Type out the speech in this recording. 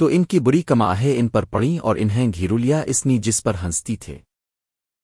تو ان کی بری کماہیں ان پر پڑیں اور انہیں گھیرو لیا اسنی جس پر ہنستی تھے۔